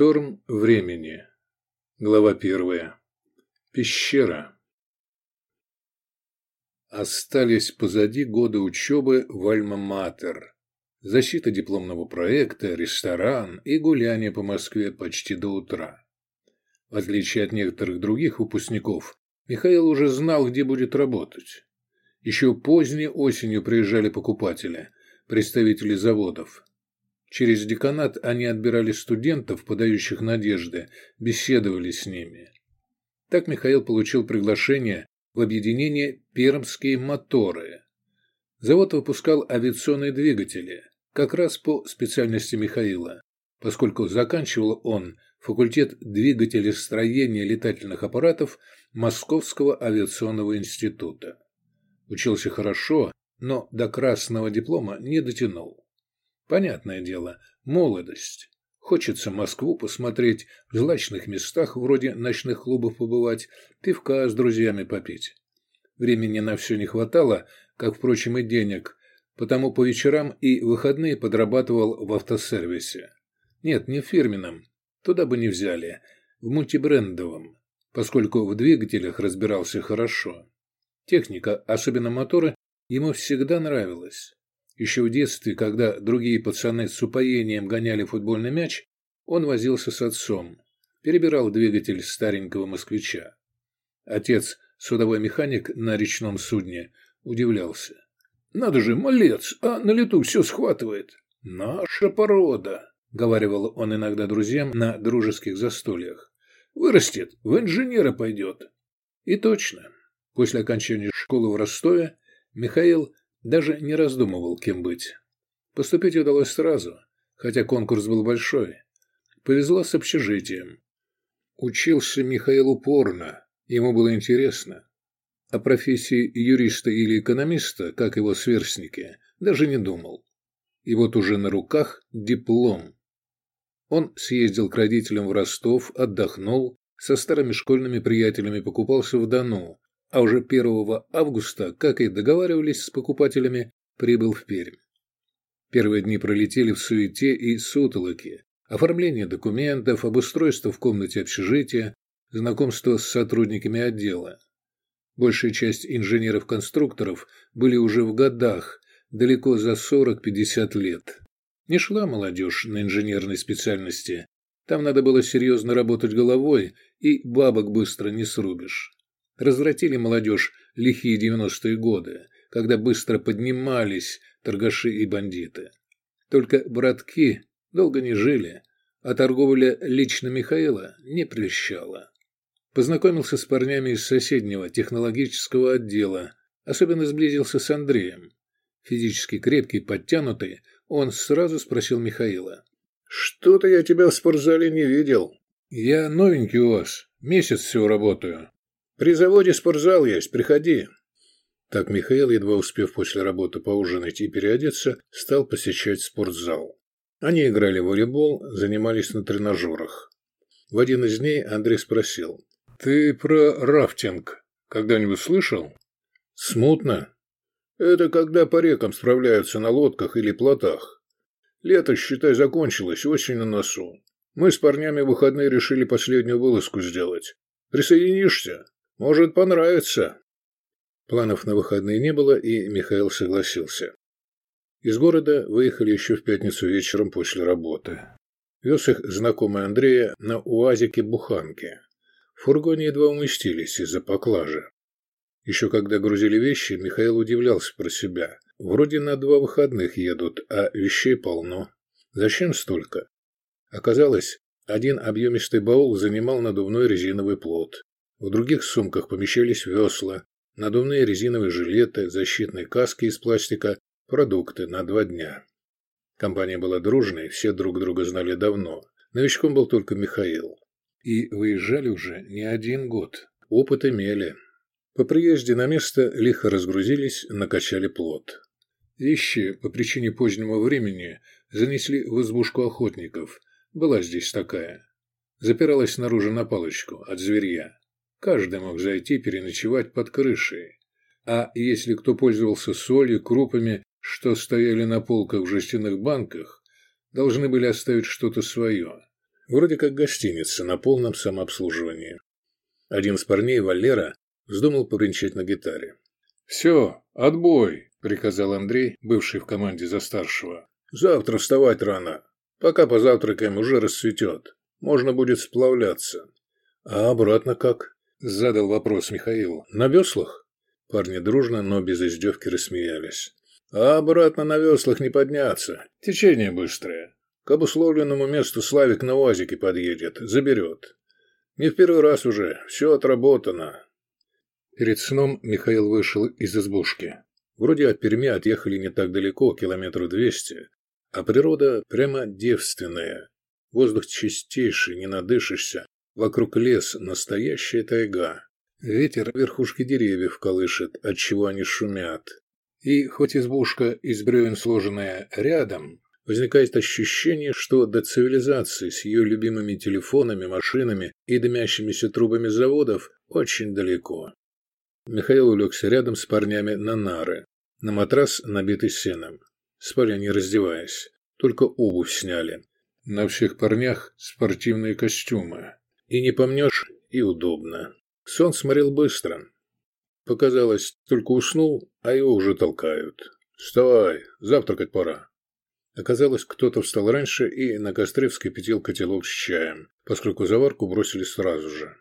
Шторм времени. Глава первая. Пещера. Остались позади годы учебы в Альма-Матер. Защита дипломного проекта, ресторан и гуляние по Москве почти до утра. В отличие от некоторых других выпускников, Михаил уже знал, где будет работать. Еще поздней осенью приезжали покупатели, представители заводов. Через деканат они отбирали студентов, подающих надежды, беседовали с ними. Так Михаил получил приглашение в объединение «Пермские моторы». Завод выпускал авиационные двигатели, как раз по специальности Михаила, поскольку заканчивал он факультет двигателестроения летательных аппаратов Московского авиационного института. Учился хорошо, но до красного диплома не дотянул. Понятное дело, молодость. Хочется Москву посмотреть, в злачных местах вроде ночных клубов побывать, пивка с друзьями попить. Времени на все не хватало, как, впрочем, и денег, потому по вечерам и выходные подрабатывал в автосервисе. Нет, не в фирменном, туда бы не взяли, в мультибрендовом, поскольку в двигателях разбирался хорошо. Техника, особенно моторы, ему всегда нравилась. Еще в детстве, когда другие пацаны с упоением гоняли футбольный мяч, он возился с отцом, перебирал двигатель старенького москвича. Отец, судовой механик на речном судне, удивлялся. «Надо же, малец, а на лету все схватывает. Наша порода», — говаривал он иногда друзьям на дружеских застольях. «Вырастет, в инженера пойдет». И точно. После окончания школы в Ростове Михаил даже не раздумывал, кем быть. Поступить удалось сразу, хотя конкурс был большой. Повезло с общежитием. Учился Михаил упорно, ему было интересно. О профессии юриста или экономиста, как его сверстники, даже не думал. И вот уже на руках диплом. Он съездил к родителям в Ростов, отдохнул, со старыми школьными приятелями покупался в Дону, а уже 1 августа, как и договаривались с покупателями, прибыл в Пермь. Первые дни пролетели в суете и сутолоке. Оформление документов, обустройство в комнате общежития, знакомство с сотрудниками отдела. Большая часть инженеров-конструкторов были уже в годах, далеко за 40-50 лет. Не шла молодежь на инженерной специальности. Там надо было серьезно работать головой, и бабок быстро не срубишь. Развратили молодежь лихие девяностые годы, когда быстро поднимались торгаши и бандиты. Только братки долго не жили, а торговля лично Михаила не прельщала. Познакомился с парнями из соседнего технологического отдела, особенно сблизился с Андреем. Физически крепкий, подтянутый, он сразу спросил Михаила. «Что-то я тебя в спортзале не видел». «Я новенький у вас, месяц всего работаю. При заводе спортзал есть, приходи. Так Михаил, едва успев после работы поужинать и переодеться, стал посещать спортзал. Они играли в волейбол, занимались на тренажерах. В один из дней Андрей спросил. «Ты про рафтинг когда-нибудь слышал?» «Смутно. Это когда по рекам справляются на лодках или плотах. Лето, считай, закончилось, осень на носу. Мы с парнями в выходные решили последнюю вылазку сделать. Присоединишься?» Может, понравится. Планов на выходные не было, и Михаил согласился. Из города выехали еще в пятницу вечером после работы. Вез их знакомый Андрея на УАЗике-буханке. В фургоне едва уместились из-за поклажи. Еще когда грузили вещи, Михаил удивлялся про себя. Вроде на два выходных едут, а вещей полно. Зачем столько? Оказалось, один объемистый баул занимал надувной резиновый плот. В других сумках помещались весла, надувные резиновые жилеты, защитные каски из пластика, продукты на два дня. Компания была дружной, все друг друга знали давно. Новичком был только Михаил. И выезжали уже не один год. Опыт имели. По приезде на место лихо разгрузились, накачали плод. Вещи по причине позднего времени занесли в избушку охотников. Была здесь такая. Запиралась снаружи на палочку от зверья. Каждый мог зайти переночевать под крышей. А если кто пользовался солью, крупами, что стояли на полках в жестяных банках, должны были оставить что-то свое. Вроде как гостиница на полном самообслуживании. Один из парней, Валера, вздумал побренчать на гитаре. «Все, отбой!» – приказал Андрей, бывший в команде за старшего. «Завтра вставать рано. Пока позавтракаем, уже расцветет. Можно будет сплавляться». «А обратно как?» – задал вопрос Михаил. «На веслах?» Парни дружно, но без издевки рассмеялись. «А обратно на веслах не подняться. Течение быстрое. К обусловленному месту Славик на УАЗике подъедет, заберет. Не в первый раз уже, все отработано. Перед сном Михаил вышел из избушки. Вроде от Перми отъехали не так далеко, километров двести, а природа прямо девственная. Воздух чистейший, не надышишься. Вокруг лес, настоящая тайга. Ветер верхушки деревьев колышет, отчего они шумят. И хоть избушка из бревен сложенная рядом, Возникает ощущение, что до цивилизации с ее любимыми телефонами, машинами и дымящимися трубами заводов очень далеко. Михаил улегся рядом с парнями на нары, на матрас, набитый сеном. Спали не раздеваясь, только обувь сняли. На всех парнях спортивные костюмы. И не помнешь, и удобно. Сон смотрел быстро. Показалось, только уснул, а его уже толкают. «Вставай, завтракать пора». Оказалось, кто-то встал раньше и на костре вскипятил котелок с чаем, поскольку заварку бросили сразу же.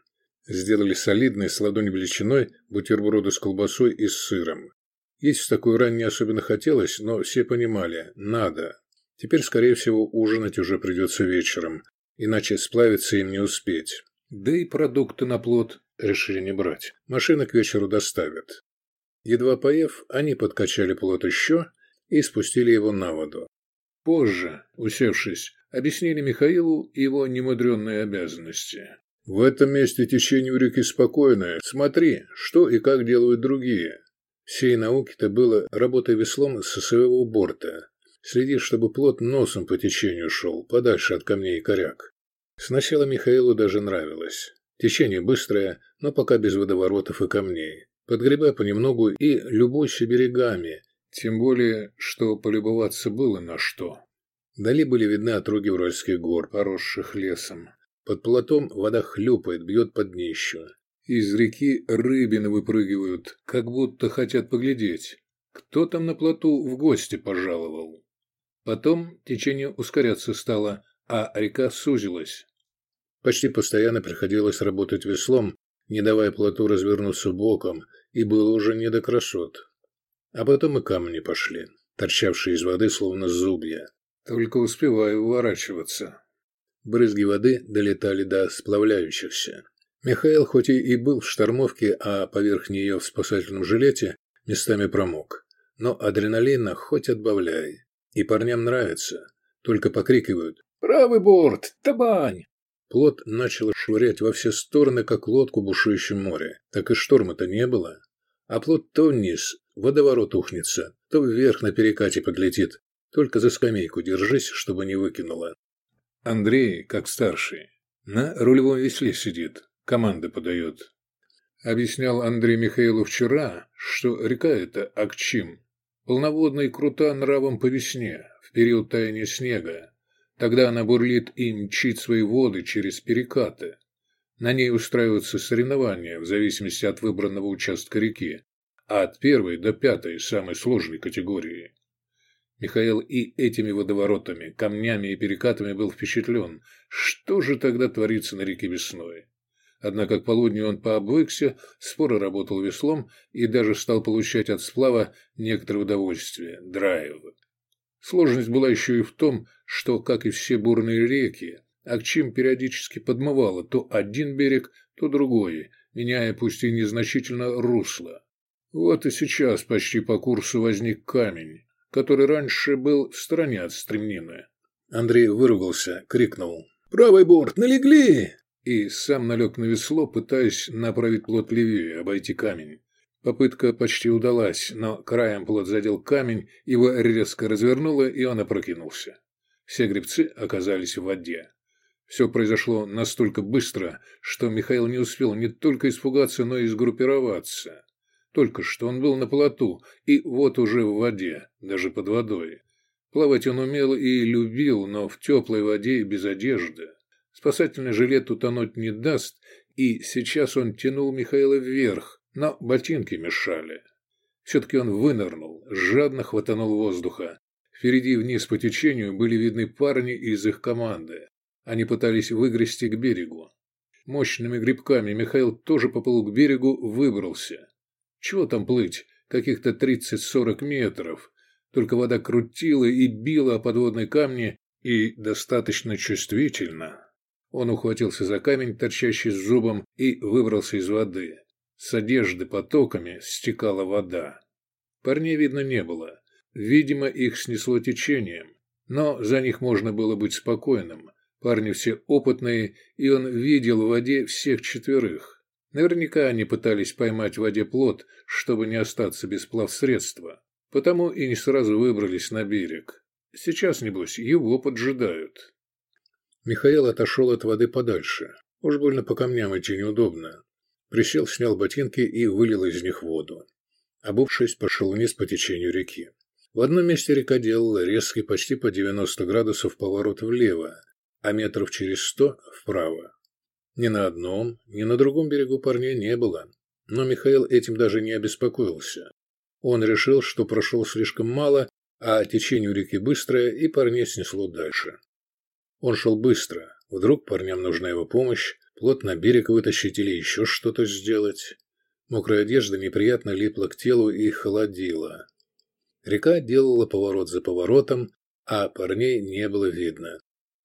Сделали солидные с ладонь величиной бутерброды с колбасой и с сыром. Есть в такой рань не особенно хотелось, но все понимали – надо. Теперь, скорее всего, ужинать уже придется вечером, иначе сплавиться им не успеть. Да и продукты на плод решили не брать. Машина к вечеру доставят. Едва поев, они подкачали плод еще и спустили его на воду. Позже, усевшись, объяснили Михаилу его немудренные обязанности. «В этом месте течение у реки спокойное. Смотри, что и как делают другие». Всей науки-то было работа веслом со своего борта. Следи, чтобы плот носом по течению шел, подальше от камней и коряк. Сначала Михаилу даже нравилось. Течение быстрое, но пока без водоворотов и камней. Подгребай понемногу и любуйся берегами, тем более, что полюбоваться было на что. Вдали были видны отроги Уральских гор, поросших лесом. Под плотом вода хлюпает, бьет под днищу. Из реки рыбины выпрыгивают, как будто хотят поглядеть. Кто там на плоту в гости пожаловал? Потом течение ускоряться стало, а река сузилась. Почти постоянно приходилось работать веслом, не давая плоту развернуться боком, и было уже не до красот. А потом и камни пошли, торчавшие из воды, словно зубья. Только успеваю уворачиваться. Брызги воды долетали до сплавляющихся. Михаил хоть и был в штормовке, а поверх нее в спасательном жилете, местами промок. Но адреналина хоть отбавляй. И парням нравится. Только покрикивают «Правый борт! Табань!» Плот начал швырять во все стороны, как лодку в бушующем море. Так и шторма-то не было. А плот то вниз, водоворот ухнется, то вверх на перекате подлетит. Только за скамейку держись, чтобы не выкинуло. Андрей, как старший, на рулевом весле сидит, команды подает. Объяснял Андрей Михаилу вчера, что река эта Акчим, полноводная и крута нравом по весне, в период таяния снега. Тогда она бурлит и мчит свои воды через перекаты. На ней устраиваются соревнования в зависимости от выбранного участка реки а от первой до пятой самой сложной категории. Михаил и этими водоворотами, камнями и перекатами был впечатлен. Что же тогда творится на реке весной? Однако к полудню он пообвыкся, споро работал веслом и даже стал получать от сплава некоторое удовольствие – драйв. Сложность была еще и в том, что, как и все бурные реки, Акчим периодически подмывало то один берег, то другой, меняя пусть и незначительно русло. Вот и сейчас почти по курсу возник камень, который раньше был в стороне от стремнины. Андрей выругался, крикнул «Правый борт, налегли!» И сам налег на весло, пытаясь направить плот левее, обойти камень. Попытка почти удалась, но краем плот задел камень, его резко развернуло, и он опрокинулся. Все гребцы оказались в воде. Все произошло настолько быстро, что Михаил не успел не только испугаться, но и сгруппироваться. Только что он был на плоту, и вот уже в воде, даже под водой. Плавать он умел и любил, но в теплой воде и без одежды. Спасательный жилет утонуть не даст, и сейчас он тянул Михаила вверх, но ботинки мешали. Все-таки он вынырнул, жадно хватанул воздуха. Впереди вниз по течению были видны парни из их команды. Они пытались выгрести к берегу. Мощными грибками Михаил тоже поплыл к берегу, выбрался. Чего там плыть? Каких-то 30-40 метров. Только вода крутила и била о подводные камни, и достаточно чувствительно. Он ухватился за камень, торчащий с зубом, и выбрался из воды. С одежды потоками стекала вода. Парней видно не было. Видимо, их снесло течением. Но за них можно было быть спокойным. Парни все опытные, и он видел в воде всех четверых. Наверняка они пытались поймать в воде плод, чтобы не остаться без плавсредства. Потому и не сразу выбрались на берег. Сейчас, небось, его поджидают. Михаил отошел от воды подальше. Уж больно по камням идти неудобно. Присел, снял ботинки и вылил из них воду. Обувшись, пошел вниз по течению реки. В одном месте река делала резкий почти по 90 градусов поворот влево, а метров через сто вправо. Ни на одном, ни на другом берегу парней не было, но Михаил этим даже не обеспокоился. Он решил, что прошел слишком мало, а течение реки быстрое, и парней снесло дальше. Он шел быстро. Вдруг парням нужна его помощь, плот на берег вытащить или еще что-то сделать. Мокрая одежда неприятно липла к телу и холодила. Река делала поворот за поворотом, а парней не было видно.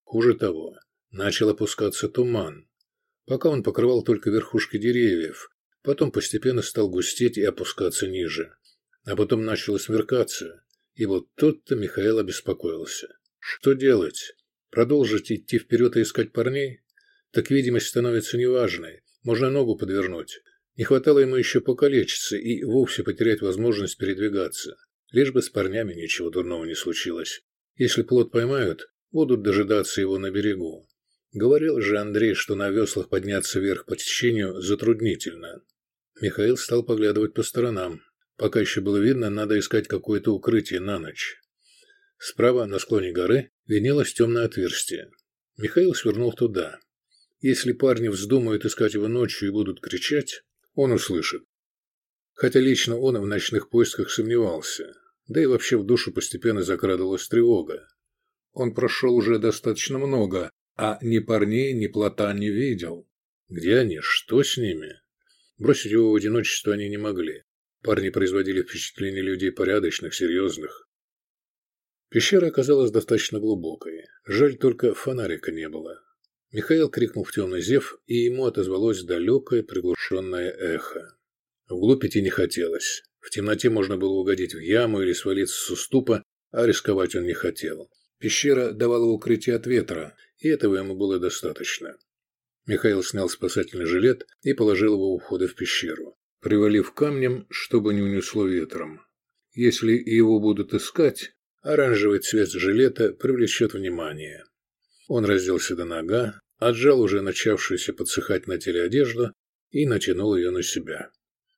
Хуже того, начал опускаться туман. Пока он покрывал только верхушки деревьев, потом постепенно стал густеть и опускаться ниже. А потом начало смеркаться, и вот тут-то Михаил обеспокоился. Что делать? Продолжить идти вперед и искать парней? Так видимость становится неважной, можно ногу подвернуть. Не хватало ему еще покалечиться и вовсе потерять возможность передвигаться. Лишь бы с парнями ничего дурного не случилось. Если плод поймают, будут дожидаться его на берегу. Говорил же Андрей, что на веслах подняться вверх по течению затруднительно. Михаил стал поглядывать по сторонам. Пока еще было видно, надо искать какое-то укрытие на ночь. Справа, на склоне горы, виднелось темное отверстие. Михаил свернул туда. Если парни вздумают искать его ночью и будут кричать, он услышит. Хотя лично он в ночных поисках сомневался, да и вообще в душу постепенно закрадывалась тревога. Он прошел уже достаточно много, а ни парней, ни плота не видел. Где они? Что с ними? Бросить его в одиночество они не могли. Парни производили впечатление людей порядочных, серьезных. Пещера оказалась достаточно глубокой. Жаль, только фонарика не было. Михаил крикнул в темный зев, и ему отозвалось далекое приглушенное эхо. Вглубь идти не хотелось. В темноте можно было угодить в яму или свалиться с уступа, а рисковать он не хотел. Пещера давала укрытие от ветра, и этого ему было достаточно. Михаил снял спасательный жилет и положил его у входа в пещеру, привалив камнем, чтобы не унесло ветром. Если его будут искать, оранжевый цвет жилета привлечет внимание. Он разделся до нога, отжал уже начавшуюся подсыхать на теле одежду и натянул ее на себя.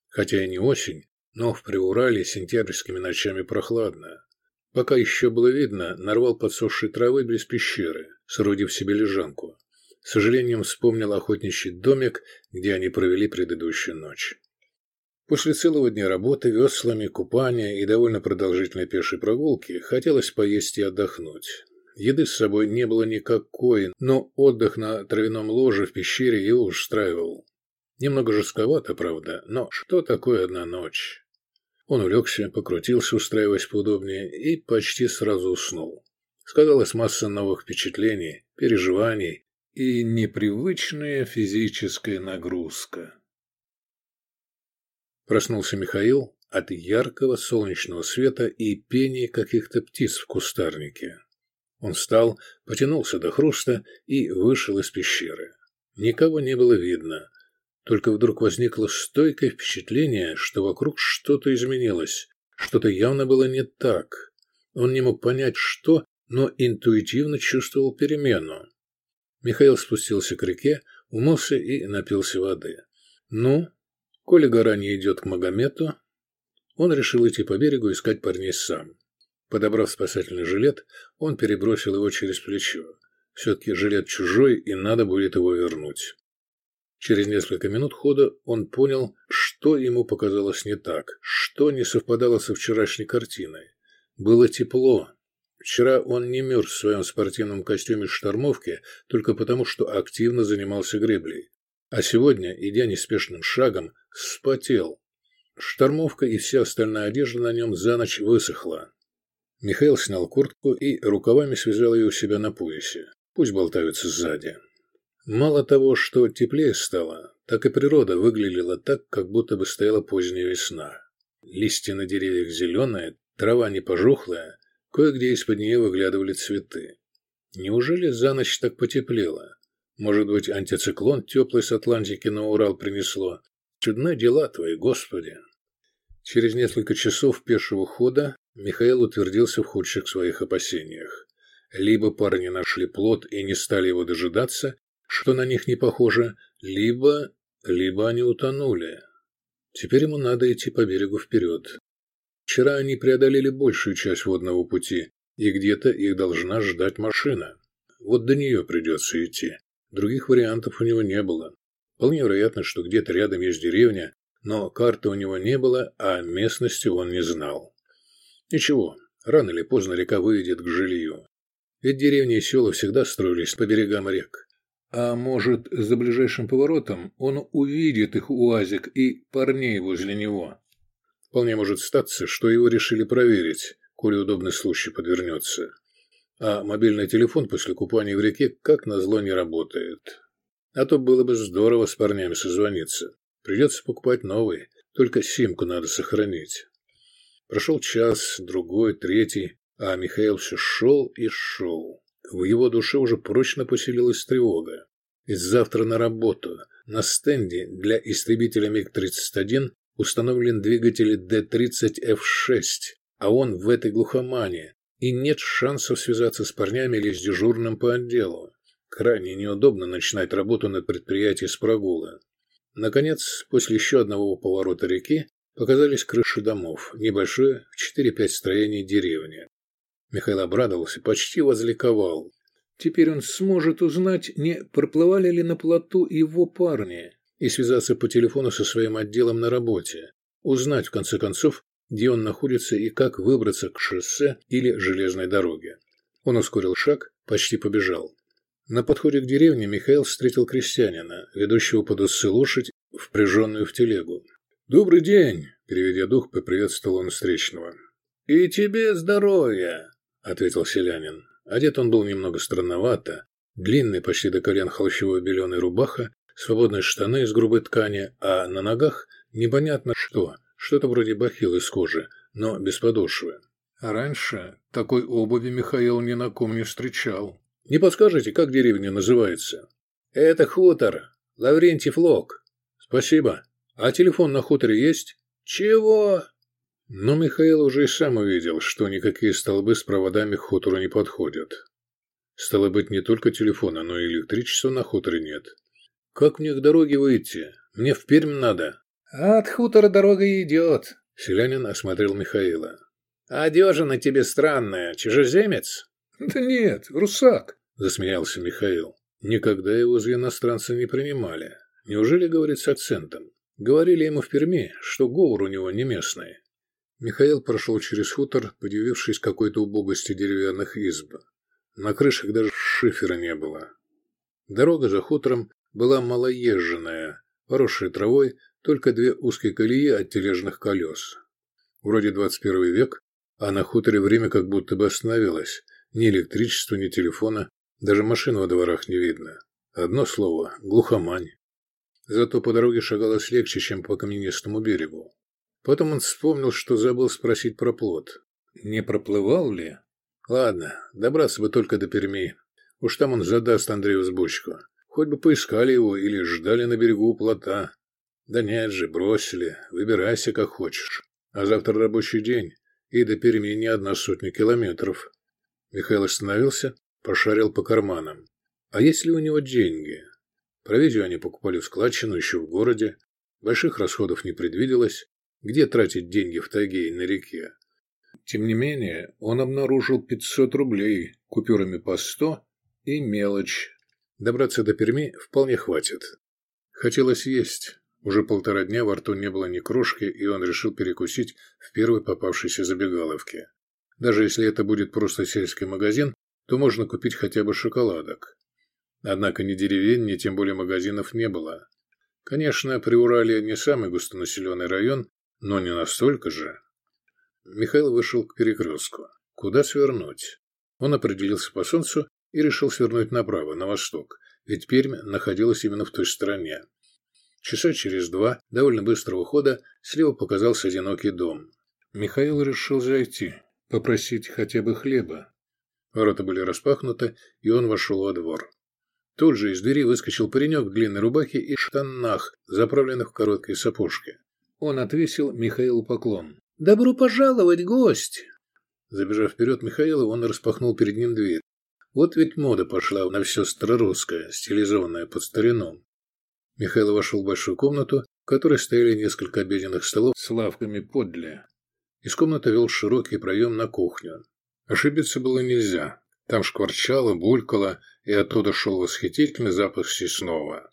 Хотя и не осень, но в Приурале сентябрьскими ночами прохладно. Пока еще было видно, нарвал подсохшей травы без пещеры, соорудив себе лежанку. С сожалением вспомнил охотничий домик, где они провели предыдущую ночь. После целого дня работы, веслами, купания и довольно продолжительной пешей прогулки хотелось поесть и отдохнуть. Еды с собой не было никакой, но отдых на травяном ложе в пещере его устраивал. Немного жестковато, правда, но что такое одна ночь? Он улегся, покрутился, устраиваясь поудобнее, и почти сразу уснул. Сказалась масса новых впечатлений, переживаний и непривычная физическая нагрузка. Проснулся Михаил от яркого солнечного света и пения каких-то птиц в кустарнике. Он встал, потянулся до хруста и вышел из пещеры. Никого не было видно, только вдруг возникло стойкое впечатление, что вокруг что-то изменилось, что-то явно было не так. Он не мог понять, что, но интуитивно чувствовал перемену. Михаил спустился к реке, умылся и напился воды. Ну, коли гора не идет к Магомету, он решил идти по берегу искать парней сам. Подобрав спасательный жилет, он перебросил его через плечо. Все-таки жилет чужой, и надо будет его вернуть. Через несколько минут хода он понял, что ему показалось не так, что не совпадало со вчерашней картиной. Было тепло. Вчера он не мерз в своем спортивном костюме штормовки только потому, что активно занимался греблей. А сегодня, идя неспешным шагом, вспотел. Штормовка и вся остальная одежда на нем за ночь высохла. Михаил снял куртку и рукавами связал ее у себя на поясе. Пусть болтаются сзади. Мало того, что теплее стало, так и природа выглядела так, как будто бы стояла поздняя весна. Листья на деревьях зеленые, трава не пожухлая, кое-где из-под нее выглядывали цветы. Неужели за ночь так потеплело? Может быть, антициклон теплый с Атлантики на Урал принесло? Чудны дела твои, Господи! Через несколько часов пешего хода Михаил утвердился в худших своих опасениях. Либо парни нашли плод и не стали его дожидаться, что на них не похоже, либо... либо они утонули. Теперь ему надо идти по берегу вперед. Вчера они преодолели большую часть водного пути, и где-то их должна ждать машина. Вот до нее придется идти. Других вариантов у него не было. Вполне вероятно, что где-то рядом есть деревня, но карты у него не было, а местности он не знал. Ничего, рано или поздно река выйдет к жилью. Ведь деревни и села всегда строились по берегам рек. А может, за ближайшим поворотом он увидит их уазик и парней возле него. Вполне может статься, что его решили проверить, коли удобный случай подвернется. А мобильный телефон после купания в реке как назло не работает. А то было бы здорово с парнями созвониться. Придется покупать новый, только симку надо сохранить. Прошел час, другой, третий, а Михаил все шел и шел. В его душе уже прочно поселилась тревога. Ведь завтра на работу. На стенде для истребителя МиГ-31 установлен двигатель Д-30Ф6, а он в этой глухомане, и нет шансов связаться с парнями или с дежурным по отделу. Крайне неудобно начинать работу на предприятии с прогула. Наконец, после еще одного поворота реки, показались крыши домов, небольшое в 4-5 строений деревни. Михаил обрадовался, почти возликовал. Теперь он сможет узнать, не проплывали ли на плоту его парни, и связаться по телефону со своим отделом на работе. Узнать, в конце концов, где он находится и как выбраться к шоссе или железной дороге. Он ускорил шаг, почти побежал. На подходе к деревне Михаил встретил крестьянина, ведущего под усы лошадь, впряженную в телегу. «Добрый день!» – переведя дух, поприветствовал он встречного. «И тебе здоровья!» ответил селянин. Одет он был немного странновато. Длинный, почти до колен холщевой беленой рубаха, свободные штаны из грубой ткани, а на ногах непонятно что, что-то вроде бахил из кожи, но без подошвы. Раньше такой обуви Михаил ни на ком не встречал. «Не подскажете, как деревня называется?» «Это хутор. Лаврентьев Лог». «Спасибо. А телефон на хуторе есть?» «Чего?» Но Михаил уже и сам увидел, что никакие столбы с проводами к хутору не подходят. Стало быть, не только телефона, но и электричества на хуторе нет. Как мне к дороге выйти? Мне в Пермь надо. От хутора дорога идет. Селянин осмотрел Михаила. Одежа на тебе странная. Чужеземец? Да нет, русак, засмеялся Михаил. Никогда его за иностранца не принимали. Неужели говорит с акцентом? Говорили ему в Перми, что говор у него не местный. Михаил прошел через хутор, подивившись какой-то убогости деревянных изб. На крышах даже шифера не было. Дорога за хутором была малоезженная, поросшая травой, только две узкие колеи от тележных колес. Вроде 21 век, а на хуторе время как будто бы остановилось. Ни электричества, ни телефона, даже машин во дворах не видно. Одно слово – глухомань. Зато по дороге шагалось легче, чем по каменистому берегу. Потом он вспомнил, что забыл спросить про плод. Не проплывал ли? Ладно, добраться бы только до Перми. Уж там он задаст Андрею сбучку. Хоть бы поискали его или ждали на берегу плота. Да нет же, бросили. Выбирайся как хочешь. А завтра рабочий день, и до Перми не одна сотня километров. Михаил остановился, пошарил по карманам. А есть ли у него деньги? Провизию они покупали в складчину еще в городе. Больших расходов не предвиделось. Где тратить деньги в тайге и на реке? Тем не менее, он обнаружил 500 рублей купюрами по 100 и мелочь. Добраться до Перми вполне хватит. Хотелось есть. Уже полтора дня во рту не было ни крошки, и он решил перекусить в первой попавшейся забегаловке. Даже если это будет просто сельский магазин, то можно купить хотя бы шоколадок. Однако ни деревень, ни тем более магазинов не было. Конечно, при Урале не самый густонаселенный район, но не настолько же. Михаил вышел к перекрестку. Куда свернуть? Он определился по солнцу и решил свернуть направо, на восток, ведь Пермь находилась именно в той стороне. Часа через два довольно быстрого хода слева показался одинокий дом. Михаил решил зайти, попросить хотя бы хлеба. Ворота были распахнуты, и он вошел во двор. Тут же из двери выскочил паренек в длинной рубахе и штанах, заправленных в короткие сапожки. Он отвесил Михаилу поклон. «Добро пожаловать, гость!» Забежав вперед Михаила, он распахнул перед ним дверь. Вот ведь мода пошла на все старорусское, стилизованное под старину. Михаил вошел в большую комнату, в которой стояли несколько обеденных столов с лавками подле. Из комнаты вел широкий проем на кухню. Ошибиться было нельзя. Там шкварчало, булькало, и оттуда шел восхитительный запах сеснова.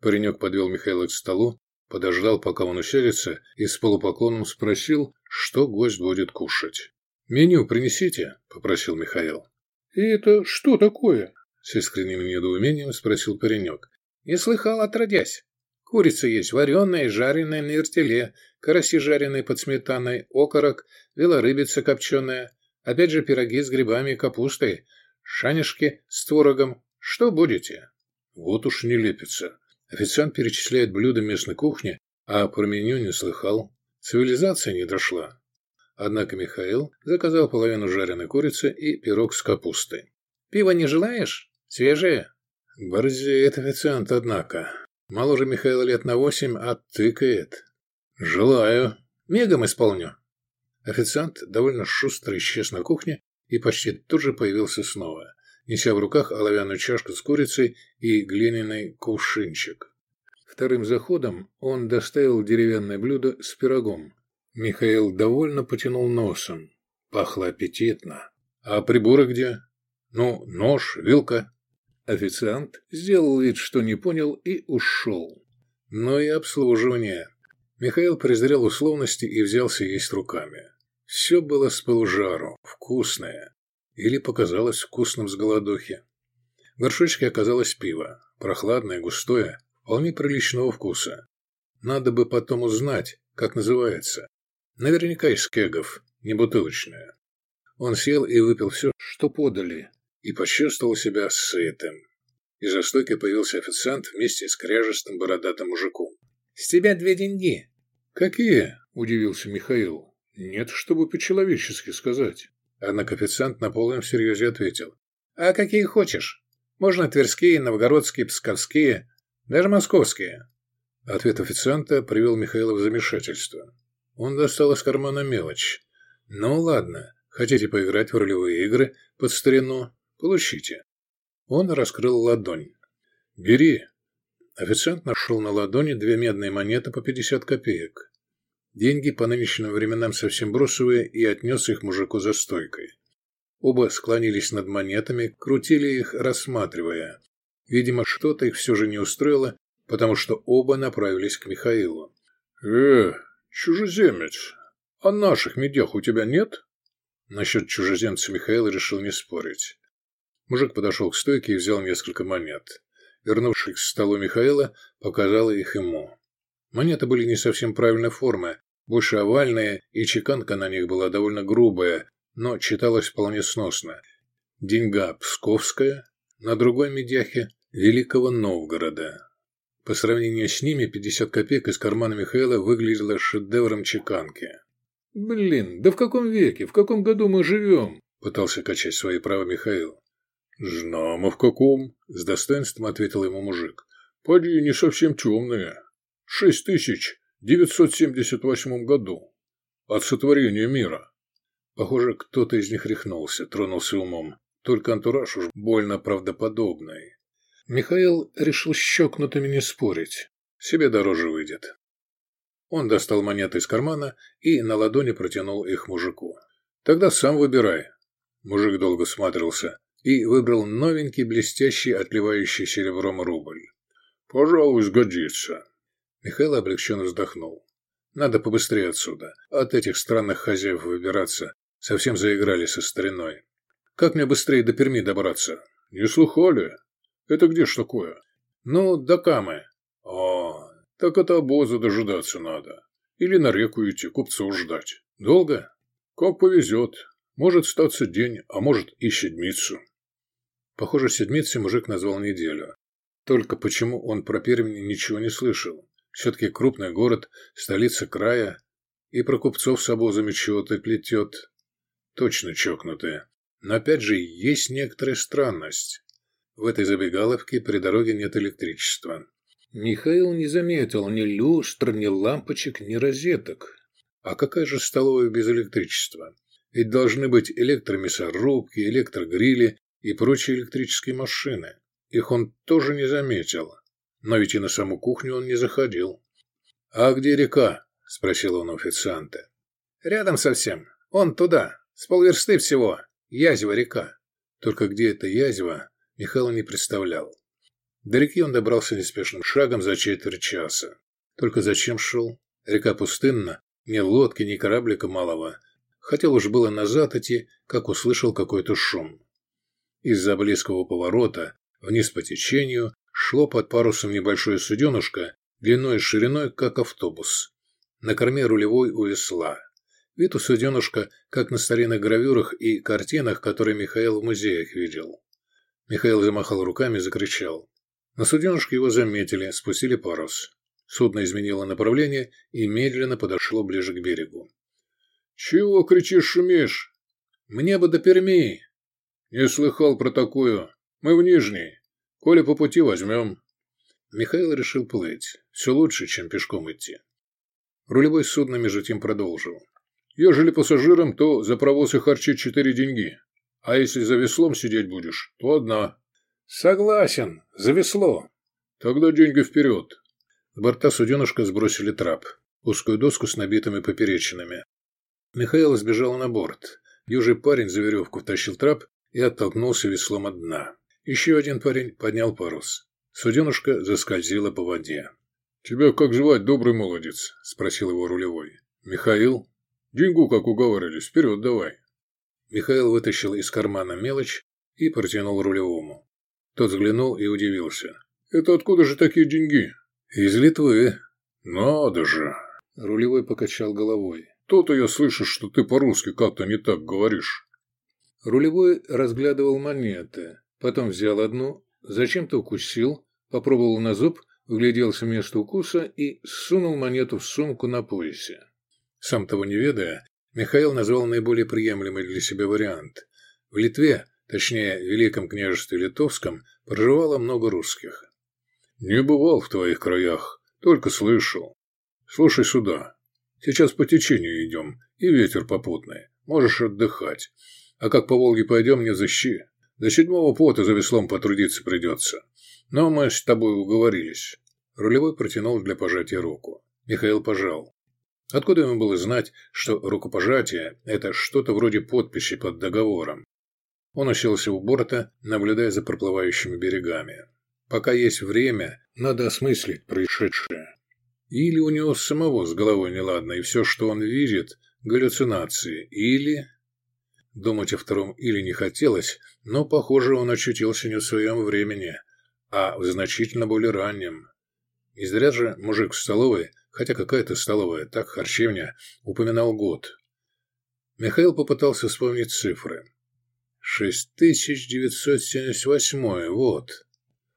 Паренек подвел Михаила к столу, подождал, пока он усядется, и с полупоклоном спросил, что гость будет кушать. «Меню принесите», — попросил Михаил. «И это что такое?» — с искренним недоумением спросил паренек. «Не слыхал, отродясь. Курица есть вареная и жареная на вертеле, караси жареные под сметаной, окорок, велорыбица копченая, опять же пироги с грибами и капустой, шанишки с творогом. Что будете?» Вот уж не лепится. Официант перечисляет блюда местной кухни, а про меню не слыхал. Цивилизация не дошла. Однако Михаил заказал половину жареной курицы и пирог с капустой. «Пиво не желаешь? Свежее?» Борзеет официант, однако. Моложе Михаила лет на восемь, а тыкает. «Желаю. Мегом исполню». Официант довольно шустро исчез на кухне и почти тут же появился снова, неся в руках оловянную чашку с курицей и глиняный кувшинчик. Вторым заходом он доставил деревянное блюдо с пирогом, Михаил довольно потянул носом. Пахло аппетитно. А приборы где? Ну, нож, вилка. Официант сделал вид, что не понял, и ушел. Но и обслуживание. Михаил презрел условности и взялся есть руками. Все было с полужару, вкусное. Или показалось вкусным с голодухи. В горшочке оказалось пиво. Прохладное, густое, вполне приличного вкуса. Надо бы потом узнать, как называется. Наверняка из кегов, не бутылочная. Он сел и выпил все, что подали, и почувствовал себя сытым. Из-за стойки появился официант вместе с кряжестым бородатым мужиком. «С тебя две деньги». «Какие?» – удивился Михаил. «Нет, чтобы по-человечески сказать». Однако официант на полном серьезе ответил. «А какие хочешь? Можно тверские, новгородские, псковские, даже московские». Ответ официанта привел Михаила в замешательство. Он достал из кармана мелочь. «Ну ладно, хотите поиграть в ролевые игры под старину? Получите». Он раскрыл ладонь. «Бери». Официант нашел на ладони две медные монеты по 50 копеек. Деньги по нынешним временам совсем бросовые и отнес их мужику за стойкой. Оба склонились над монетами, крутили их, рассматривая. Видимо, что-то их все же не устроило, потому что оба направились к Михаилу. «Э, «Чужеземец, а наших медях у тебя нет?» Насчет чужеземца Михаил решил не спорить. Мужик подошел к стойке и взял несколько монет. Вернувшись к столу Михаила, показал их ему. Монеты были не совсем правильной формы, больше овальные, и чеканка на них была довольно грубая, но читалась вполне сносно. Деньга Псковская, на другой медяхе Великого Новгорода. По сравнению с ними 50 копеек из кармана Михаила выглядело шедевром чеканки. «Блин, да в каком веке, в каком году мы живем?» – пытался качать свои права Михаил. «Знамо в каком?» – с достоинством ответил ему мужик. «Поди не совсем темные. Шесть тысяч девятьсот семьдесят восьмом году. От сотворения мира». Похоже, кто-то из них рехнулся, тронулся умом. Только антураж уж больно правдоподобный. Михаил решил щекнутыми не спорить. Себе дороже выйдет. Он достал монеты из кармана и на ладони протянул их мужику. «Тогда сам выбирай». Мужик долго смотрелся. и выбрал новенький, блестящий, отливающий серебром рубль. «Пожалуй, сгодится». Михаил облегченно вздохнул. «Надо побыстрее отсюда. От этих странных хозяев выбираться. Совсем заиграли со стариной. Как мне быстрее до Перми добраться?» «Не слыхали? Это где ж такое?» «Ну, до Камы». «А, так это обоза дожидаться надо. Или на реку идти, купцов ждать. Долго?» «Как повезет. Может статься день, а может и седмицу». Похоже, седмицей мужик назвал неделю. Только почему он про Пермь ничего не слышал? Все-таки крупный город, столица края, и про купцов с обозами чего-то плетет. Точно чокнутые. Но опять же, есть некоторая странность. В этой забегаловке при дороге нет электричества. Михаил не заметил ни люстр, ни лампочек, ни розеток. А какая же столовая без электричества? Ведь должны быть электромясорубки, электрогрили и прочие электрические машины. Их он тоже не заметил. Но ведь и на саму кухню он не заходил. «А где река?» – спросил он у официанта. «Рядом совсем. Он туда. С полверсты всего. Язева река. Только где эта язва, Михаил не представлял. До реки он добрался неспешным шагом за четверть часа. Только зачем шел? Река пустынна, ни лодки, ни кораблика малого. Хотел уж было назад идти, как услышал какой-то шум. Из-за близкого поворота, вниз по течению, шло под парусом небольшое суденушка, длиной и шириной, как автобус. На корме рулевой у весла. Вид у суденушка, как на старинных гравюрах и картинах, которые Михаил в музеях видел. Михаил замахал руками и закричал. На суденушке его заметили, спустили парус. Судно изменило направление и медленно подошло ближе к берегу. «Чего кричишь, шумишь?» «Мне бы до Перми!» «Не слыхал про такую. Мы в Нижней. Коли по пути возьмем». Михаил решил плыть. Все лучше, чем пешком идти. Рулевой судно между тем продолжил. Ежели пассажирам, то за провоз и харчи четыре деньги. А если за веслом сидеть будешь, то одна. Согласен, за весло. Тогда деньги вперед. С борта суденышка сбросили трап. Узкую доску с набитыми поперечинами. Михаил сбежал на борт. Южий парень за веревку втащил трап и оттолкнулся веслом от дна. Еще один парень поднял парус. Суденушка заскользила по воде. «Тебя как звать, добрый молодец?» – спросил его рулевой. «Михаил?» Деньгу, как уговорились, вперед давай. Михаил вытащил из кармана мелочь и протянул рулевому. Тот взглянул и удивился. «Это откуда же такие деньги?» «Из Литвы». «Надо же!» Рулевой покачал головой. «То-то я слышу, что ты по-русски как-то не так говоришь». Рулевой разглядывал монеты, потом взял одну, зачем-то укусил, попробовал на зуб, вгляделся в место укуса и сунул монету в сумку на поясе. Сам того не ведая, Михаил назвал наиболее приемлемый для себя вариант. В Литве, точнее, в Великом княжестве Литовском, проживало много русских. «Не бывал в твоих краях, только слышал. Слушай сюда. Сейчас по течению идем, и ветер попутный. Можешь отдыхать. А как по Волге пойдем, не защи. До седьмого пота за веслом потрудиться придется. Но мы с тобой уговорились». Рулевой протянул для пожатия руку. Михаил пожал. Откуда ему было знать, что рукопожатие – это что-то вроде подписи под договором? Он уселся у борта, наблюдая за проплывающими берегами. Пока есть время, надо осмыслить происшедшее. Или у него самого с головой неладно, и все, что он видит – галлюцинации, или... Думать о втором «или» не хотелось, но, похоже, он очутился не в своем времени, а в значительно более раннем. Не зря же мужик в столовой хотя какая-то столовая, так харчевня, упоминал год. Михаил попытался вспомнить цифры. 6978, вот.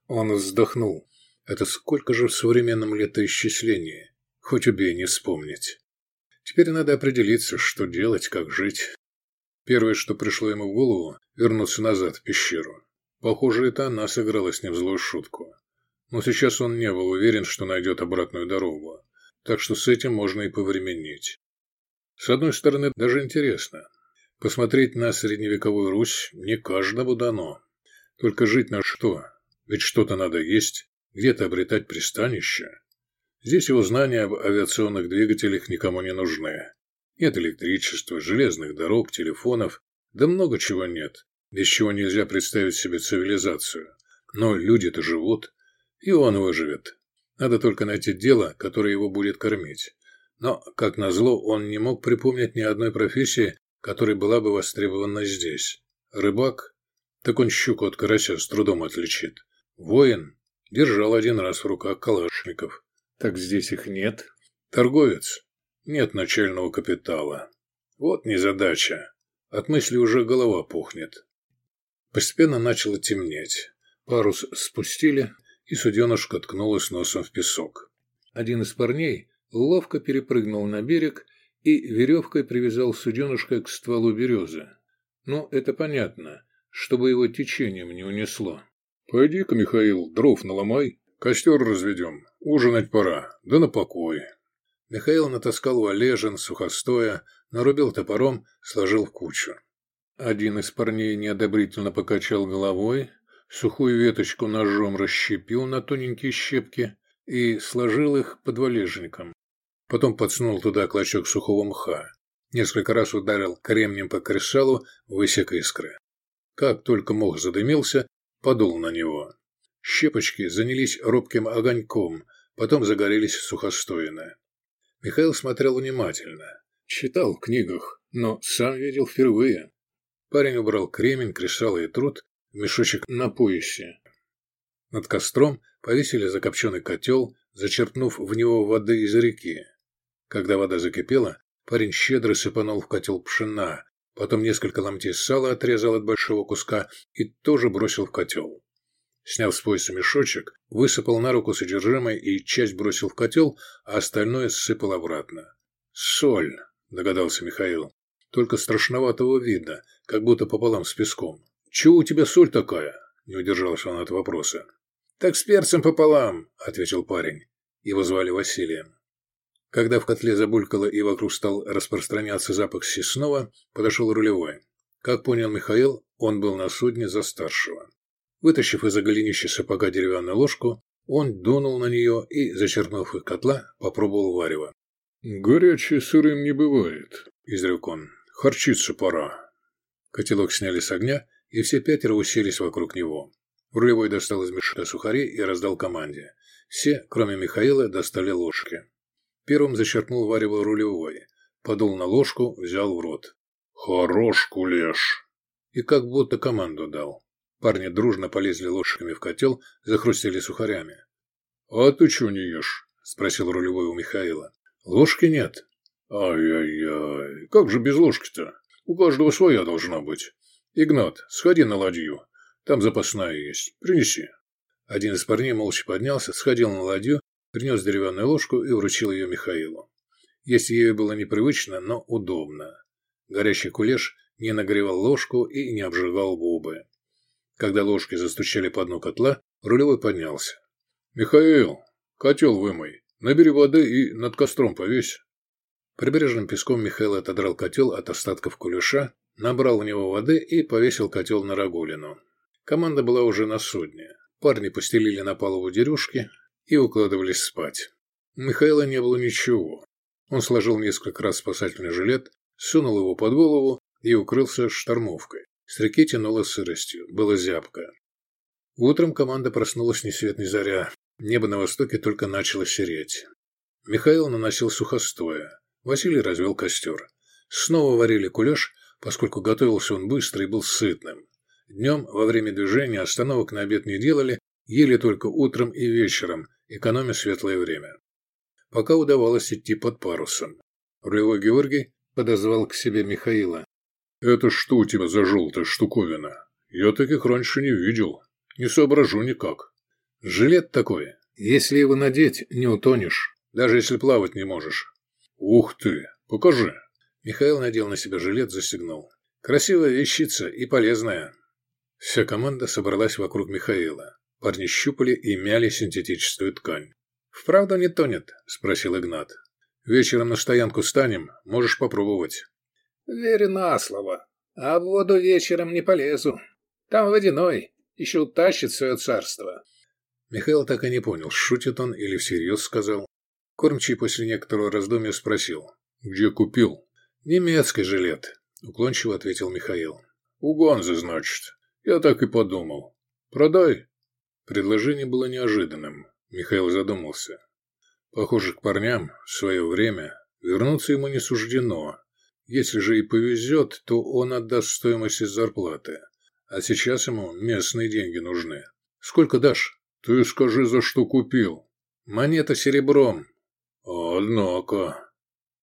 Он вздохнул. Это сколько же в современном летоисчислении? Хоть убей, не вспомнить. Теперь надо определиться, что делать, как жить. Первое, что пришло ему в голову, вернуться назад в пещеру. Похоже, это она сыграла с ним злую шутку. Но сейчас он не был уверен, что найдет обратную дорогу так что с этим можно и повременить. С одной стороны, даже интересно. Посмотреть на средневековую Русь не каждому дано. Только жить на что? Ведь что-то надо есть, где-то обретать пристанище. Здесь его знания об авиационных двигателях никому не нужны. Нет электричества, железных дорог, телефонов, да много чего нет. без чего нельзя представить себе цивилизацию. Но люди-то живут, и он выживет. Надо только найти дело, которое его будет кормить. Но, как назло, он не мог припомнить ни одной профессии, которая была бы востребована здесь. Рыбак? Так он щуку от карася с трудом отличит. Воин? Держал один раз в руках калашников. Так здесь их нет. Торговец? Нет начального капитала. Вот незадача. От мысли уже голова пухнет. Постепенно начало темнеть. Парус спустили, и суденышко ткнулось носом в песок. Один из парней ловко перепрыгнул на берег и веревкой привязал суденышко к стволу березы. Ну, это понятно, чтобы его течением не унесло. «Пойди-ка, Михаил, дров наломай, костер разведем, ужинать пора, да на покой». Михаил натаскал валежин, сухостоя, нарубил топором, сложил в кучу. Один из парней неодобрительно покачал головой, сухую веточку ножом расщепил на тоненькие щепки и сложил их под валежником. Потом подсунул туда клочок сухого мха. Несколько раз ударил кремнем по кресалу, высек искры. Как только мох задымился, подул на него. Щепочки занялись робким огоньком, потом загорелись сухостойно. Михаил смотрел внимательно. Читал в книгах, но сам видел впервые. Парень убрал кремень, кресало и труд в мешочек на поясе. Над костром повесили закопченный котел, зачерпнув в него воды из реки. Когда вода закипела, парень щедро сыпанул в котел пшена, потом несколько ломтей сала отрезал от большого куска и тоже бросил в котел. Сняв с пояса мешочек, высыпал на руку содержимое и часть бросил в котел, а остальное сыпал обратно. «Соль», — догадался Михаил, — «только страшноватого вида, как будто пополам с песком». «Чего у тебя соль такая?» — не удержался он от вопроса. «Так с перцем пополам», — ответил парень. Его звали Василием. Когда в котле забулькало и вокруг стал распространяться запах сеснова, подошел рулевой. Как понял Михаил, он был на судне за старшего. Вытащив из-за голенища сапога деревянную ложку, он дунул на нее и, зачерпнув из котла, попробовал варево. «Горячее сырым не бывает», — изрек он. «Харчиться пора». Котелок сняли с огня, и все пятеро уселись вокруг него. Рулевой достал из мешка сухари и раздал команде. Все, кроме Михаила, достали ложки. Первым зачерпнул варево рулевой. Подул на ложку, взял в рот. «Хорош кулеш!» И как будто команду дал. Парни дружно полезли ложками в котел, захрустили сухарями. «А ты чего не ешь?» – спросил рулевой у Михаила. «Ложки нет». «Ай-яй-яй, как же без ложки-то? У каждого своя должна быть. Игнат, сходи на ладью. Там запасная есть. Принеси». Один из парней молча поднялся, сходил на ладью принес деревянную ложку и вручил ее Михаилу. Есть ею было непривычно, но удобно. Горящий кулеш не нагревал ложку и не обжигал губы. Когда ложки застучали по дну котла, рулевой поднялся. «Михаил, котел вымой, набери воды и над костром повесь». Прибрежным песком Михаил отодрал котел от остатков кулеша, набрал в него воды и повесил котел на рагулину. Команда была уже на судне. Парни постелили на палубу дерюшки, и укладывались спать. У Михаила не было ничего. Он сложил несколько раз спасательный жилет, сунул его под голову и укрылся штормовкой. С реки тянуло сыростью, было зябко. Утром команда проснулась ни свет ни заря. Небо на востоке только начало сереть. Михаил наносил сухостоя. Василий развел костер. Снова варили кулеш, поскольку готовился он быстро и был сытным. Днем, во время движения, остановок на обед не делали, ели только утром и вечером, экономя светлое время. Пока удавалось идти под парусом. Рулевой Георгий подозвал к себе Михаила. «Это что у тебя за желтая штуковина? Я таких раньше не видел. Не соображу никак». «Жилет такой. Если его надеть, не утонешь, даже если плавать не можешь». «Ух ты! Покажи!» Михаил надел на себя жилет, застегнул. «Красивая вещица и полезная». Вся команда собралась вокруг Михаила. Парни щупали и мяли синтетическую ткань. «Вправду не тонет?» – спросил Игнат. «Вечером на стоянку станем, можешь попробовать». «Верю на слово. А в воду вечером не полезу. Там водяной, еще утащит свое царство». Михаил так и не понял, шутит он или всерьез сказал. Кормчий после некоторого раздумья спросил. «Где купил?» «Немецкий жилет», – уклончиво ответил Михаил. У Гонзы, значит. Я так и подумал. Продай. Предложение было неожиданным. Михаил задумался. Похоже, к парням в свое время вернуться ему не суждено. Если же и повезет, то он отдаст стоимость из зарплаты. А сейчас ему местные деньги нужны. Сколько дашь? Ты скажи, за что купил. Монета серебром. Однако.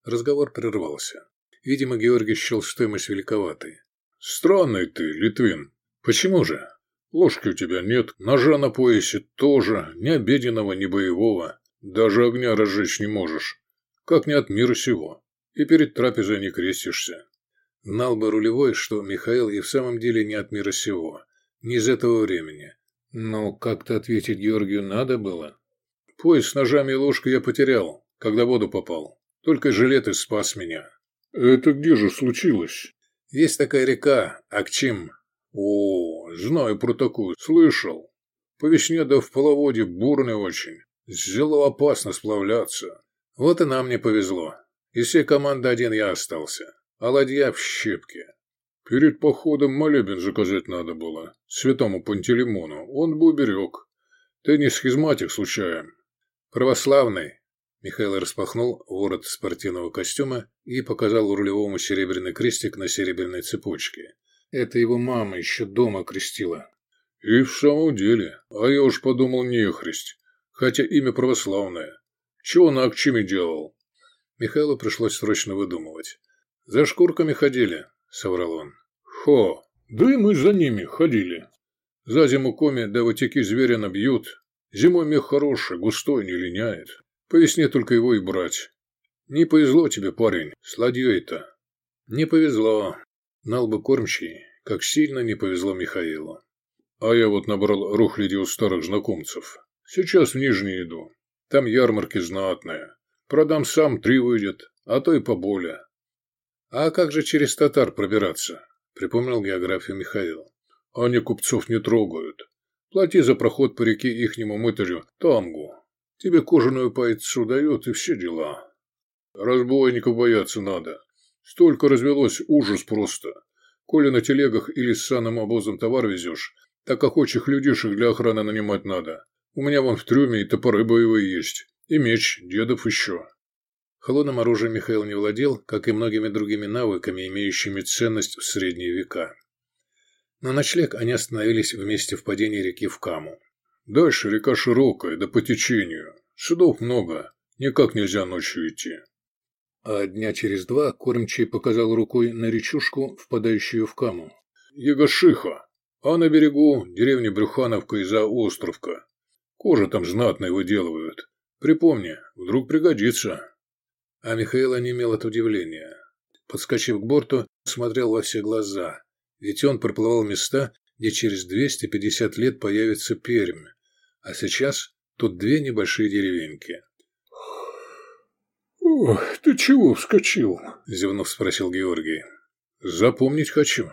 Разговор прервался. Видимо, Георгий счел стоимость великоватой. Странный ты, Литвин. Почему же? Ложки у тебя нет, ножа на поясе тоже, ни обеденного, ни боевого. Даже огня разжечь не можешь. Как не от мира сего. И перед трапезой не крестишься. Знал бы рулевой, что Михаил и в самом деле не от мира сего. Не из этого времени. Но как-то ответить Георгию надо было. Пояс с ножами и ложкой я потерял, когда в воду попал. Только жилет и спас меня. Это где же случилось? Есть такая река, Акчим. О, знаю про такую, слышал. По весне да в половоде бурный очень. Зело опасно сплавляться. Вот и нам не повезло. Из всей команды один я остался а ладья в щепке. Перед походом молебен заказать надо было, святому Пантелеймону, он бы уберег. Ты не схизматик случаем. Православный. Михаил распахнул ворот спортивного костюма и показал рулевому серебряный крестик на серебряной цепочке. Это его мама еще дома крестила. И в самом деле, а я уж подумал нехресть, хотя имя православное. Чего на Акчиме делал? Михаилу пришлось срочно выдумывать. «За шкурками ходили», — соврал он. «Хо, да и мы за ними ходили. За зиму коми да ватики зверя набьют. Зимой мех хороший, густой, не линяет. По весне только его и брать. Не повезло тебе, парень, с ладьей-то». «Не повезло», — нал бы кормчий, как сильно не повезло Михаилу. «А я вот набрал рухляди у старых знакомцев. Сейчас в Нижний иду. Там ярмарки знатные. Продам сам, три выйдет, а то и поболее. «А как же через татар пробираться?» – припомнил географию Михаил. «Они купцов не трогают. Плати за проход по реке ихнему мытарю Тамгу. Тебе кожаную пайцу дают и все дела. Разбойников бояться надо. Столько развелось, ужас просто. Коли на телегах или с санным обозом товар везешь, так охочих людишек для охраны нанимать надо. У меня вон в трюме и топоры боевые есть, и меч, дедов еще». Холодным оружием Михаил не владел, как и многими другими навыками, имеющими ценность в средние века. На ночлег они остановились в месте впадения реки в Каму. «Дальше река широкая, да по течению. Судов много, никак нельзя ночью идти». А дня через два кормчий показал рукой на речушку, впадающую в Каму. «Егошиха, а на берегу деревня Брюхановка и Заостровка. Кожа там знатной выделывают. Припомни, вдруг пригодится». А Михаил онемел от удивления. Подскочив к борту, смотрел во все глаза. Ведь он проплывал места, где через 250 лет появится Пермь. А сейчас тут две небольшие деревеньки. «Ох, ты чего вскочил?» – зевнув спросил Георгий. «Запомнить хочу».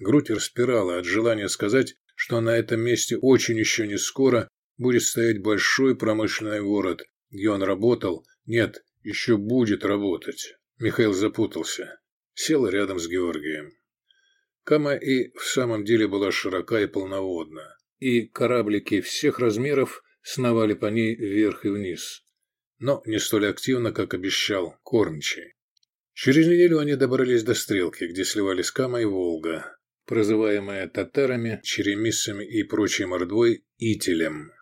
Грудь распирала от желания сказать, что на этом месте очень еще не скоро будет стоять большой промышленный город, где он работал, нет, еще будет работать. Михаил запутался. Сел рядом с Георгием. Кама и в самом деле была широка и полноводна. И кораблики всех размеров сновали по ней вверх и вниз. Но не столь активно, как обещал Кормчий. Через неделю они добрались до стрелки, где сливались Кама и Волга, прозываемая татарами, черемисами и прочей мордвой Ителем.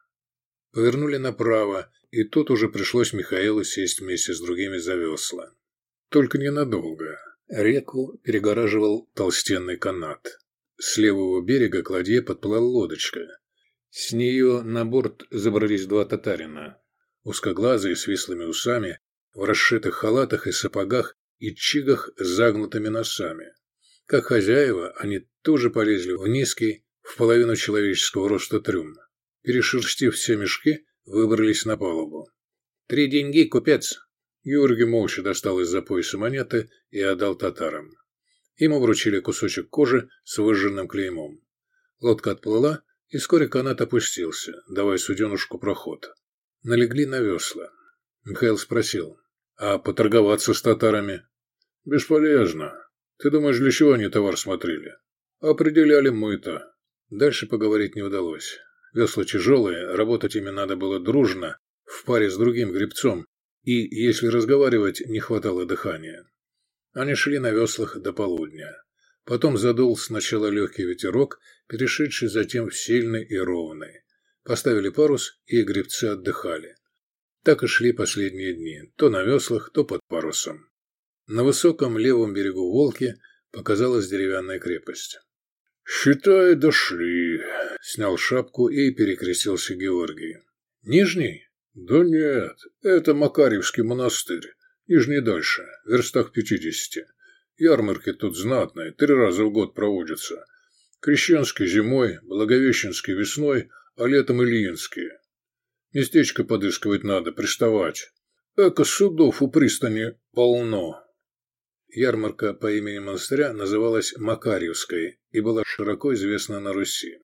Повернули направо и тут уже пришлось Михаилу сесть вместе с другими за весла. Только ненадолго. Реку перегораживал толстенный канат. С левого берега к ладье подплыла лодочка. С нее на борт забрались два татарина. Узкоглазые с вислыми усами, в расшитых халатах и сапогах и чигах с загнутыми носами. Как хозяева, они тоже полезли в низкий, в половину человеческого роста трюм. Перешерстив все мешки, выбрались на палубу. «Три деньги, купец!» Георгий молча достал из-за пояса монеты и отдал татарам. Ему вручили кусочек кожи с выжженным клеймом. Лодка отплыла, и вскоре канат опустился, давая суденушку проход. Налегли на весла. Михаил спросил, «А поторговаться с татарами?» «Бесполезно. Ты думаешь, для чего они товар смотрели? Определяли мы-то. Дальше поговорить не удалось. Весла тяжелые, работать ими надо было дружно, в паре с другим гребцом, и, если разговаривать, не хватало дыхания. Они шли на веслах до полудня. Потом задул сначала легкий ветерок, перешедший затем в сильный и ровный. Поставили парус, и гребцы отдыхали. Так и шли последние дни, то на веслах, то под парусом. На высоком левом берегу Волки показалась деревянная крепость. «Считай, дошли», — снял шапку и перекрестился Георгий. «Нижний?» «Да нет, это Макарьевский монастырь. Нижний дальше, в верстах пятидесяти. Ярмарки тут знатные, три раза в год проводятся. Крещенский зимой, Благовещенский весной, а летом Ильинские. Местечко подыскивать надо, приставать. Эко судов у пристани полно». Ярмарка по имени монастыря называлась Макарьевской и была широко известна на Руси.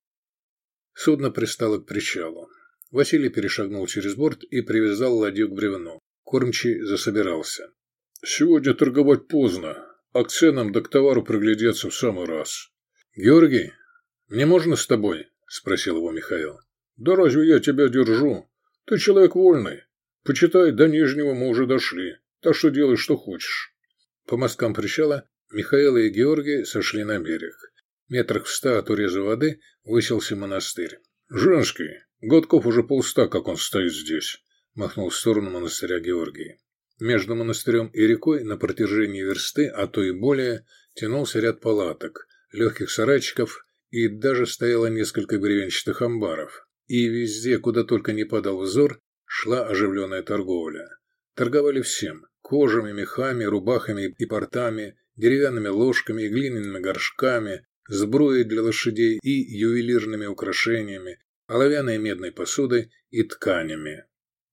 Судно пристало к причалу. Василий перешагнул через борт и привязал ладью к бревну. Кормчий засобирался. «Сегодня торговать поздно, а к ценам да к товару приглядеться в самый раз». «Георгий, мне можно с тобой?» – спросил его Михаил. «Да разве я тебя держу? Ты человек вольный. Почитай, до Нижнего мы уже дошли, так что делай, что хочешь». По мосткам причала Михаил и Георгий сошли на берег. Метрах в ста от уреза воды высился монастырь. «Женский, Годков уже полста, как он стоит здесь», – махнул в сторону монастыря Георгий. Между монастырем и рекой на протяжении версты, а то и более, тянулся ряд палаток, легких сарайчиков и даже стояло несколько бревенчатых амбаров. И везде, куда только не падал взор, шла оживленная торговля. Торговали всем – кожами, мехами, рубахами и портами, деревянными ложками и глиняными горшками, сбруей для лошадей и ювелирными украшениями, оловянной и медной посудой и тканями.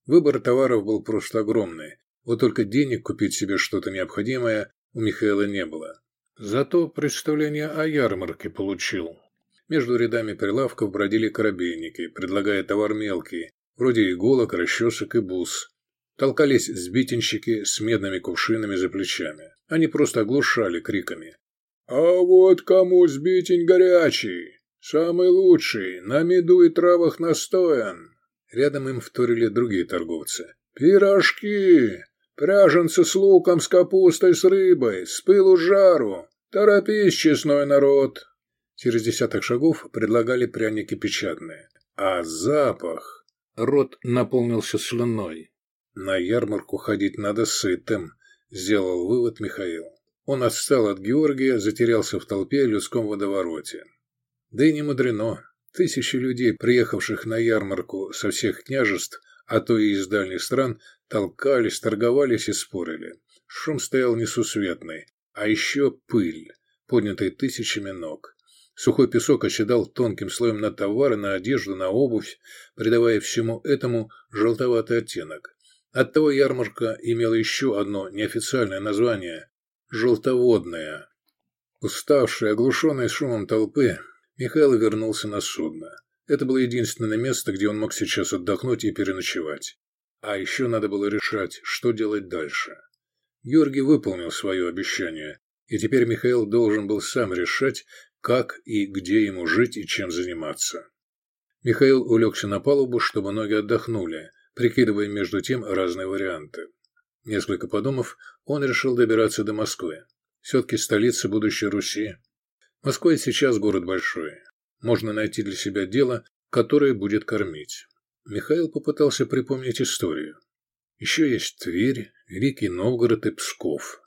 Выбор товаров был просто огромный, вот только денег купить себе что-то необходимое у Михаила не было. Зато представление о ярмарке получил. Между рядами прилавков бродили корабейники, предлагая товар мелкий, вроде иголок, расчесок и бус. Толкались сбитенщики с медными кувшинами за плечами. Они просто оглушали криками. «А вот кому сбитень горячий! «Самый лучший, на меду и травах настоян!» Рядом им вторили другие торговцы. «Пирожки! Пряженцы с луком, с капустой, с рыбой, с пылу жару! Торопись, честной народ!» Через десяток шагов предлагали пряники печатные. А запах... Рот наполнился слюной. На ярмарку ходить надо сытым, сделал вывод Михаил. Он отстал от Георгия, затерялся в толпе людском водовороте. Да и не мудрено. Тысячи людей, приехавших на ярмарку со всех княжеств, а то и из дальних стран, толкались, торговались и спорили. Шум стоял несусветный, а еще пыль, поднятая тысячами ног. Сухой песок оседал тонким слоем на товары, на одежду, на обувь, придавая всему этому желтоватый оттенок. Оттого ярмарка имела еще одно неофициальное название – «желтоводная». Уставшие, оглушенные шумом толпы, Михаил вернулся на судно. Это было единственное место, где он мог сейчас отдохнуть и переночевать. А еще надо было решать, что делать дальше. Георгий выполнил свое обещание, и теперь Михаил должен был сам решать, как и где ему жить и чем заниматься. Михаил улегся на палубу, чтобы ноги отдохнули, прикидывая между тем разные варианты. Несколько подумав, он решил добираться до Москвы. Все-таки столица будущей Руси. Москва сейчас город большой. Можно найти для себя дело, которое будет кормить. Михаил попытался припомнить историю. Еще есть Тверь, Великий Новгород и Псков.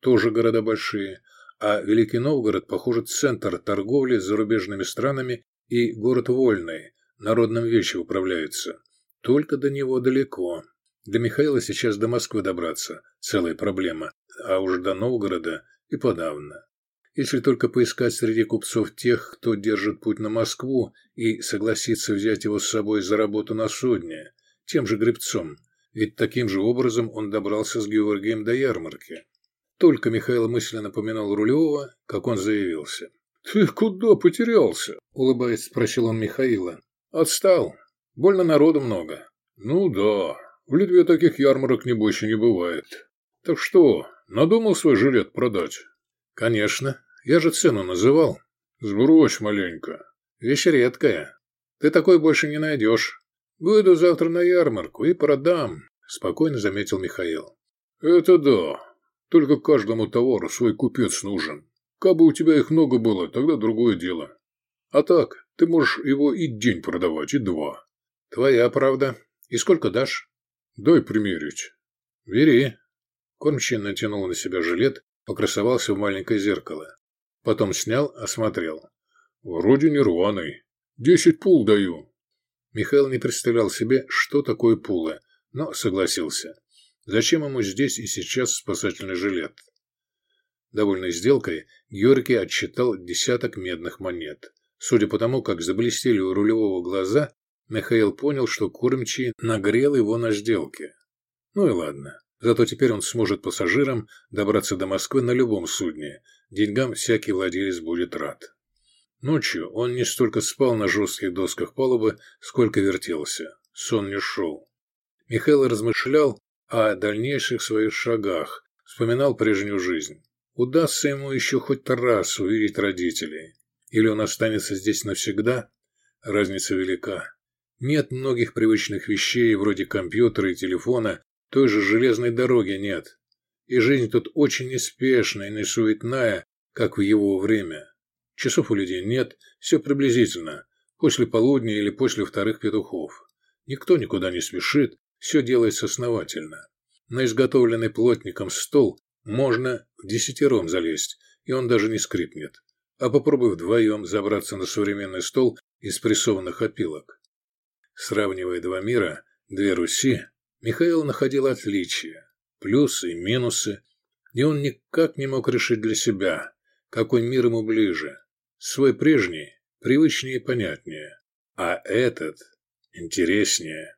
Тоже города большие, а Великий Новгород, похоже, центр торговли с зарубежными странами и город вольный, народным вещи управляется. Только до него далеко. Для Михаила сейчас до Москвы добраться – целая проблема, а уж до Новгорода и подавно если только поискать среди купцов тех, кто держит путь на Москву и согласится взять его с собой за работу на судне, тем же гребцом, ведь таким же образом он добрался с Георгием до ярмарки. Только Михаил мысленно напоминал Рулевого, как он заявился. «Ты куда потерялся?» – улыбаясь, спросил он Михаила. «Отстал. Больно народу много». «Ну да, в Литве таких ярмарок не больше не бывает. Так что, надумал свой жилет продать?» «Конечно. Я же цену называл. Сбрось маленько. Вещь редкая. Ты такой больше не найдешь. Выйду завтра на ярмарку и продам, спокойно заметил Михаил. Это да. Только каждому товару свой купец нужен. Кабы у тебя их много было, тогда другое дело. А так, ты можешь его и день продавать, и два. Твоя правда. И сколько дашь? Дай примерить. Бери. Кормчий натянул на себя жилет, покрасовался в маленькое зеркало. Потом снял, осмотрел. Вроде не рваный. Десять пул даю. Михаил не представлял себе, что такое пулы, но согласился. Зачем ему здесь и сейчас спасательный жилет? Довольной сделкой Георгий отсчитал десяток медных монет. Судя по тому, как заблестели у рулевого глаза, Михаил понял, что кормчий нагрел его на сделке. Ну и ладно. Зато теперь он сможет пассажирам добраться до Москвы на любом судне. Деньгам всякий владелец будет рад. Ночью он не столько спал на жестких досках палубы, сколько вертелся. Сон не шел. Михаил размышлял о дальнейших своих шагах, вспоминал прежнюю жизнь. Удастся ему еще хоть раз увидеть родителей? Или он останется здесь навсегда? Разница велика. Нет многих привычных вещей, вроде компьютера и телефона, той же железной дороги нет. И жизнь тут очень неспешная и несуетная, как в его время. Часов у людей нет, все приблизительно, после полудня или после вторых петухов. Никто никуда не спешит, все делается основательно. На изготовленный плотником стол можно в десятером залезть, и он даже не скрипнет. А попробуй вдвоем забраться на современный стол из прессованных опилок. Сравнивая два мира, две Руси, Михаил находил отличия, плюсы и минусы, и он никак не мог решить для себя, какой мир ему ближе. Свой прежний, привычнее и понятнее, а этот интереснее.